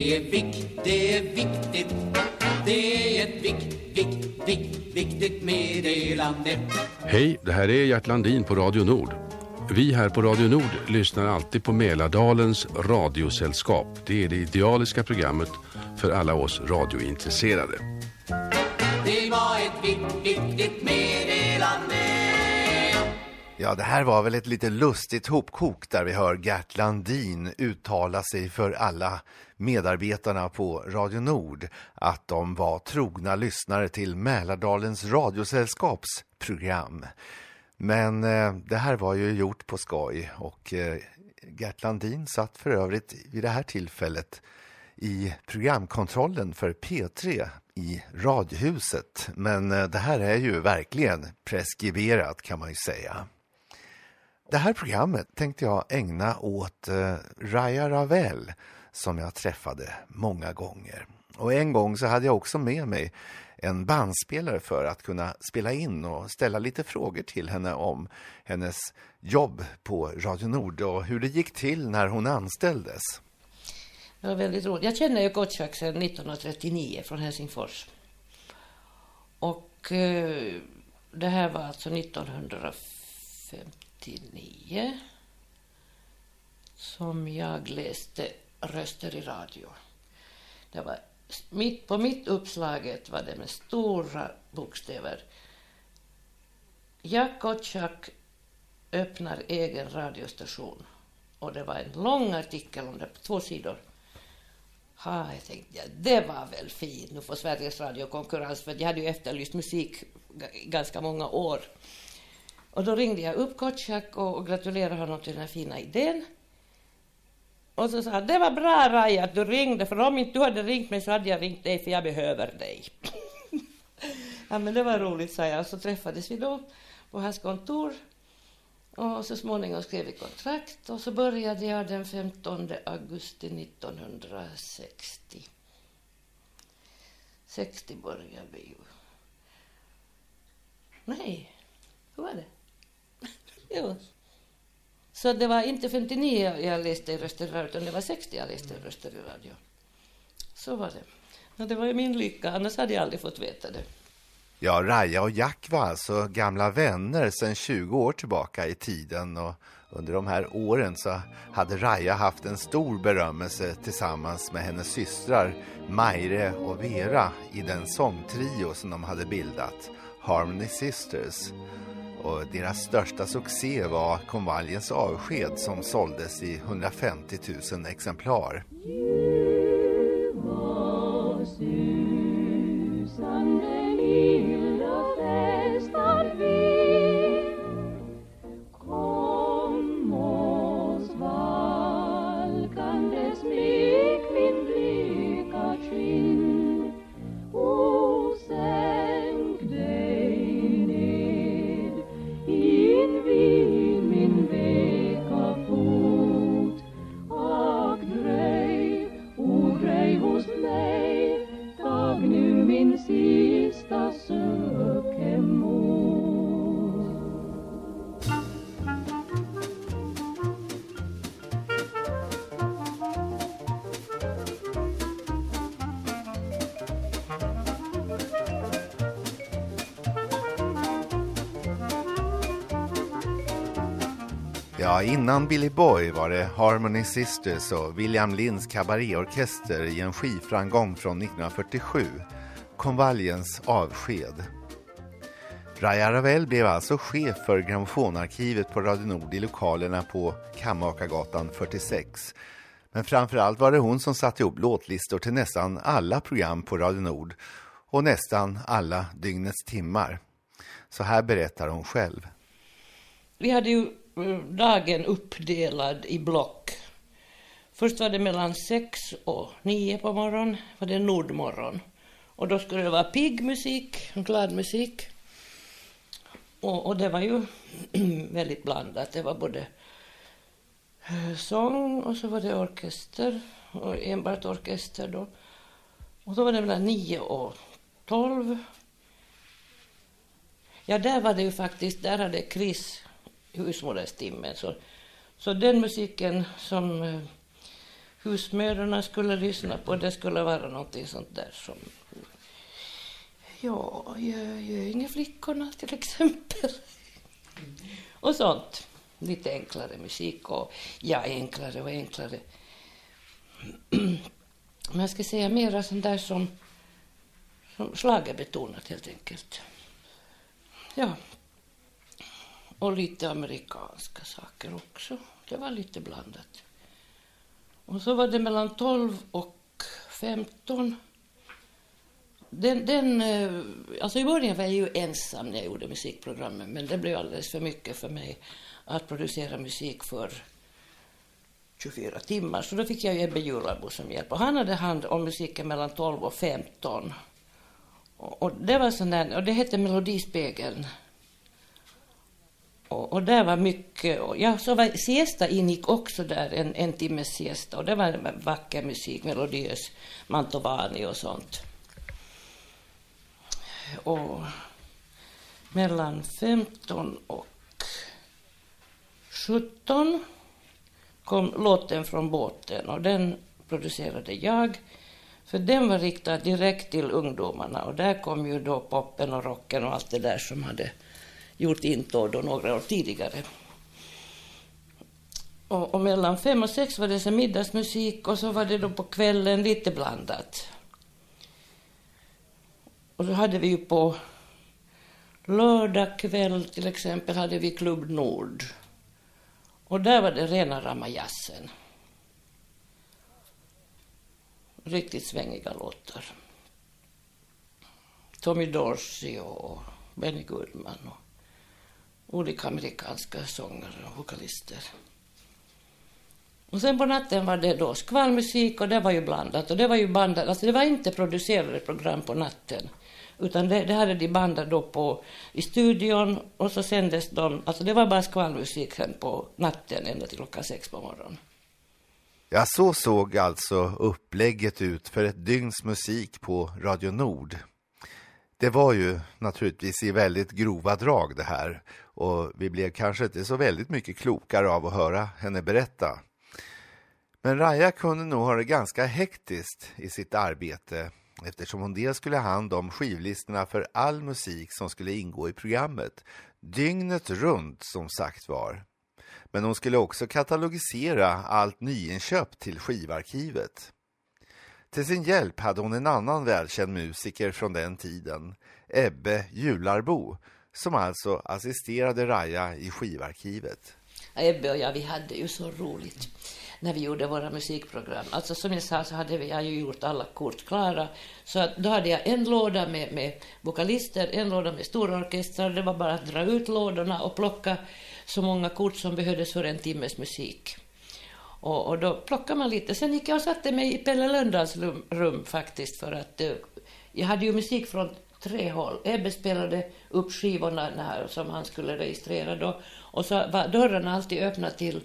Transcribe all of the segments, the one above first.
Det är vikt, det är viktigt. Det är ett vikt, vikt, vikt, viktigt meddelande. Hej, det här är Gert Landin på Radio Nord. Vi här på Radio Nord lyssnar alltid på Mälardalens radiosällskap. Det är det idealiska programmet för alla oss radiointresserade. Det var ett vikt, viktigt meddelande. Ja, det här var väl ett lite lustigt hopkok där vi hör Gert Landin uttala sig för alla medarbetarna på Radio Nord att de var trogna lyssnare till Mälardalens radiosällskaps program. Men eh, det här var ju gjort på skoj och eh, Gert Landin satt för övrigt vid det här tillfället i programkontrollen för P3 i Radiohuset. Men eh, det här är ju verkligen preskriberat kan man ju säga. Det här programmet tänkte jag ägna åt eh, Raya Ravel som jag träffade många gånger. Och en gång så hade jag också med mig en bandspelare för att kunna spela in och ställa lite frågor till henne om hennes jobb på Radio Nord och hur det gick till när hon anställdes. Det var väldigt roligt. Jag känner ju Gottschalk sedan 1939 från Helsingfors. Och eh, det här var alltså 89 som jag läste röster i radio. Det var mitt, på mitt uppslaget var det med stora bokstäver. Jack Gottschalk öppnar egen radiostation. Och det var en lång artikel om det, på två sidor. Ha, jag tänkte, ja, det var väl fint. Nu får Sveriges Radio konkurrens, för jag hade ju efterlyst musik ganska många år. Och då ringde jag upp Kotschack och gratulerade honom till den här fina idén. Och så sa han, det var bra Raja att du ringde, för om inte du hade ringt mig så hade jag ringt dig, för jag behöver dig. ja, men det var roligt, sa jag. Och så träffades vi då på hans kontor. Och så småningom skrev vi kontrakt och så började jag den 15 augusti 1960. 60 började vi ju. Nej, hur var det? Jo. Så det var inte 59 jag läste i röster i radio, utan det var 60 jag läste i röster i radio. Så var det. Ja, det var ju min lycka, annars hade jag aldrig fått veta det. Ja, Raja och Jack var alltså gamla vänner sedan 20 år tillbaka i tiden och under de här åren så hade Raja haft en stor berömmelse tillsammans med hennes systrar Maire och Vera i den sångtrio som de hade bildat, Harmony Sisters. Och deras största succé var konvaljens avsked som såldes i 150 000 exemplar. Ja, innan Billy Boy var det Harmony Sisters och William Linds kabaréorkester i en skivframgång från 1947, Konvaljens avsked. Raja Ravel blev alltså chef för grammofonarkivet på Radio Nord i lokalerna på Kammakargatan 46. Men framförallt var det hon som satte ihop låtlistor till nästan alla program på Radio Nord och nästan alla dygnets timmar. Så här berättar hon själv. Vi hade ju dagen uppdelad i block. Först var det mellan sex och nio på morgonen, var det Nordmorgon. Och då skulle det vara pigg musik, glad musik. Och, och det var ju väldigt blandat. Det var både eh, sång och så var det orkester, och enbart orkester då. Och då var det mellan nio och tolv. Ja, där var det ju faktiskt, där hade Chris husmoderstimmen. Så, så den musiken som eh, husmödrarna skulle lyssna på. Det skulle vara någonting sånt där som Ja, Göingeflickorna till exempel. Och sånt. Lite enklare musik och ja, enklare och enklare. Men jag ska säga mera sånt där som, som schlagerbetonat helt enkelt. Ja. Och lite amerikanska saker också. Det var lite blandat. Och så var det mellan 12 och 15 den, den, eh, alltså i början var jag ju ensam när jag gjorde musikprogrammen men det blev alldeles för mycket för mig att producera musik för 24 timmar. Så då fick jag Ebbe Jularbo som hjälp. Och han hade hand om musiken mellan 12 och 15. Och, och det var sån där, och det hette Melodispegeln. Och, och där var mycket, och ja, så var siesta ingick också där, en, en timmes siesta. Och det var vacker musik, melodiös, Mantovani och sånt och mellan 15 och 17 kom låten från båten och den producerade jag. För den var riktad direkt till ungdomarna och där kom ju då poppen och rocken och allt det där som hade gjort intåg då några år tidigare. Och, och mellan fem och sex var det så middagsmusik och så var det då på kvällen lite blandat. Och så hade vi ju på lördag kväll till exempel hade vi Klubb Nord. Och där var det rena rama jazzen. Riktigt svängiga låtar. Tommy Dorsey och Benny Goodman och olika amerikanska sångare och vokalister. Och sen på natten var det då skvalmusik och det var ju blandat och det var ju bandat, alltså det var inte producerade program på natten. Utan det, det hade de bandat då på i studion och så sändes de, alltså det var bara skvalmusik sen på natten ända till klockan sex på morgonen. Ja, så såg alltså upplägget ut för ett dygns musik på Radio Nord. Det var ju naturligtvis i väldigt grova drag det här och vi blev kanske inte så väldigt mycket klokare av att höra henne berätta. Men Raja kunde nog ha det ganska hektiskt i sitt arbete eftersom hon dels skulle ha hand om skivlistorna för all musik som skulle ingå i programmet, dygnet runt som sagt var. Men hon skulle också katalogisera allt nyinköp till skivarkivet. Till sin hjälp hade hon en annan välkänd musiker från den tiden, Ebbe Jularbo, som alltså assisterade Raja i skivarkivet. Ebbe och jag, vi hade ju så roligt när vi gjorde våra musikprogram. Alltså som jag sa så hade vi, jag ju gjort alla kort klara. Så att då hade jag en låda med, med vokalister, en låda med stora orkestrar. Det var bara att dra ut lådorna och plocka så många kort som behövdes för en timmes musik. Och, och då plockade man lite. Sen gick jag och satte mig i Pelle Lönndahls rum, rum faktiskt för att uh, jag hade ju musik från tre håll. Ebbe spelade upp skivorna när, som han skulle registrera då. Och så var dörrarna alltid öppna till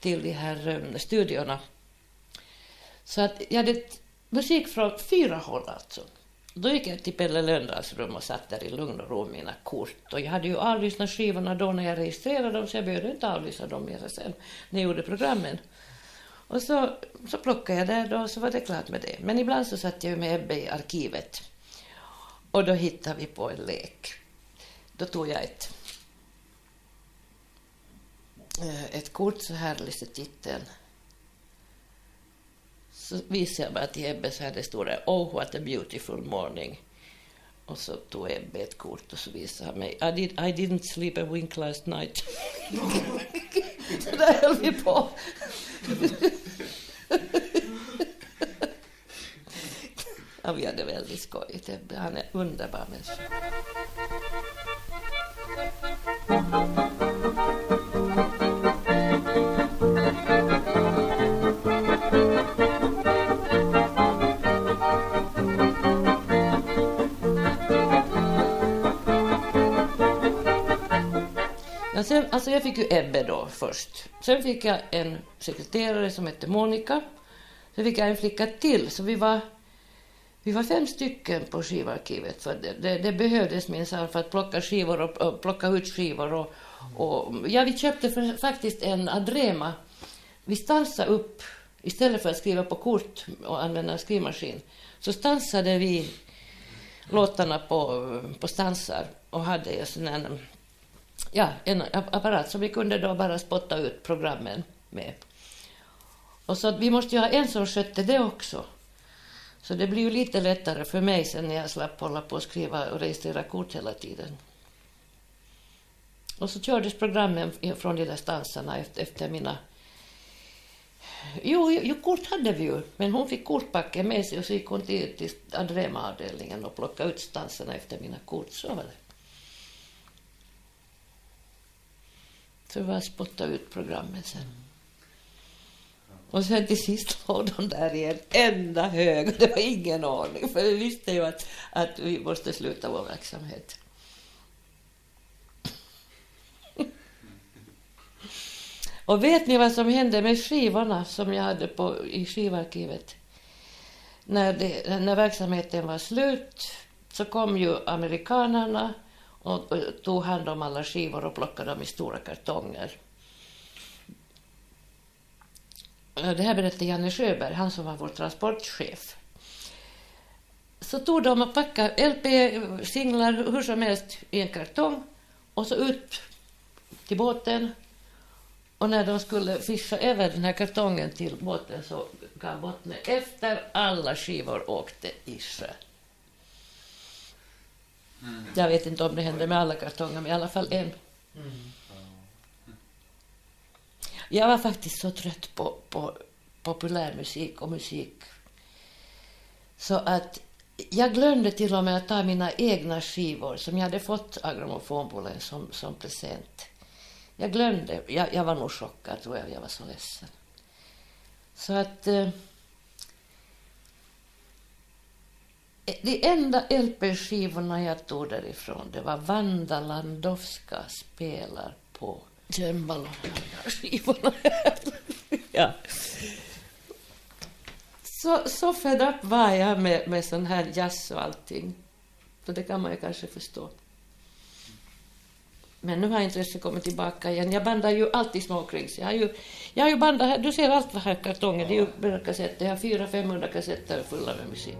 till de här um, studiorna. Så att jag hade musik från fyra håll alltså. Då gick jag till Pelle Lönndahls rum och satt där i lugn och ro med mina kort. Och jag hade ju avlyssnat skivorna då när jag registrerade dem så jag behövde inte avlyssna dem mer sen när jag gjorde programmen. Och så, så plockade jag det då och så var det klart med det. Men ibland så satt jag med Ebbe i arkivet. Och då hittade vi på en lek. Då tog jag ett eh, ett kort så här lyste titeln. Så visade jag bara till Ebbe så här det stod det Oh what a beautiful morning. Och så tog Ebbe ett kort och så visade han mig I, did, I didn't sleep a wink last night. så där höll vi på. ja, vi väldigt skojigt. Han är underbar människa. Ja, sen, alltså jag fick ju Ebbe då först. Sen fick jag en sekreterare som hette Monica. Sen fick jag en flicka till. Så vi var, vi var fem stycken på skivarkivet. För det, det, det behövdes minsann för att plocka skivor och, och, plocka ut skivor. Och, och, ja, vi köpte för, faktiskt en Adrema. Vi stansade upp istället för att skriva på kort och använda skrivmaskin, så stansade vi låtarna på, på stansar och hade en sån här, ja, en apparat som vi kunde då bara spotta ut programmen med. Och så vi måste ju ha en som skötte det också. Så det blir ju lite lättare för mig sen när jag slapp hålla på och skriva och registrera kort hela tiden. Och så kördes programmen från de där stansarna efter, efter mina... Jo, jo, kort hade vi ju, men hon fick kortpacken med sig och så gick hon till, till Andrema-avdelningen och plockade ut stansarna efter mina kort. Så var det. Så vi var spotta ut programmen sen. Och sen till sist låg de där i en enda hög. Det var ingen ordning, för vi visste ju att, att vi måste sluta vår verksamhet. Och vet ni vad som hände med skivorna som jag hade på, i skivarkivet? När, det, när verksamheten var slut så kom ju amerikanerna och, och tog hand om alla skivor och plockade dem i stora kartonger. Det här berättade Janne Sjöberg, han som var vår transportchef. Så tog de och packade LP-singlar hur som helst i en kartong och så ut till båten. Och när de skulle fischa över den här kartongen till båten så gav bottnen efter. Alla skivor åkte i sjön. Mm. Jag vet inte om det hände med alla kartonger, men i alla fall en. Mm. Jag var faktiskt så trött på, på populärmusik och musik så att jag glömde till och med att ta mina egna skivor som jag hade fått av Grammofonbolaget som, som present. Jag glömde. Jag, jag var nog chockad, tror jag. Jag var så ledsen. Så att... Eh, de enda LP-skivorna jag tog därifrån, det var Vanda Landowska spelar på Cembalo-skivorna. ja. Så, så fed up var jag med, med sån här jazz och allting. Så det kan man ju kanske förstå. Men nu har intresset kommit tillbaka igen. Jag bandar ju alltid småkrings. Jag har ju, jag har ju bandat, du ser allt vad här kartongen, det är ju kassetter. Jag har 400-500 kassetter fulla med musik.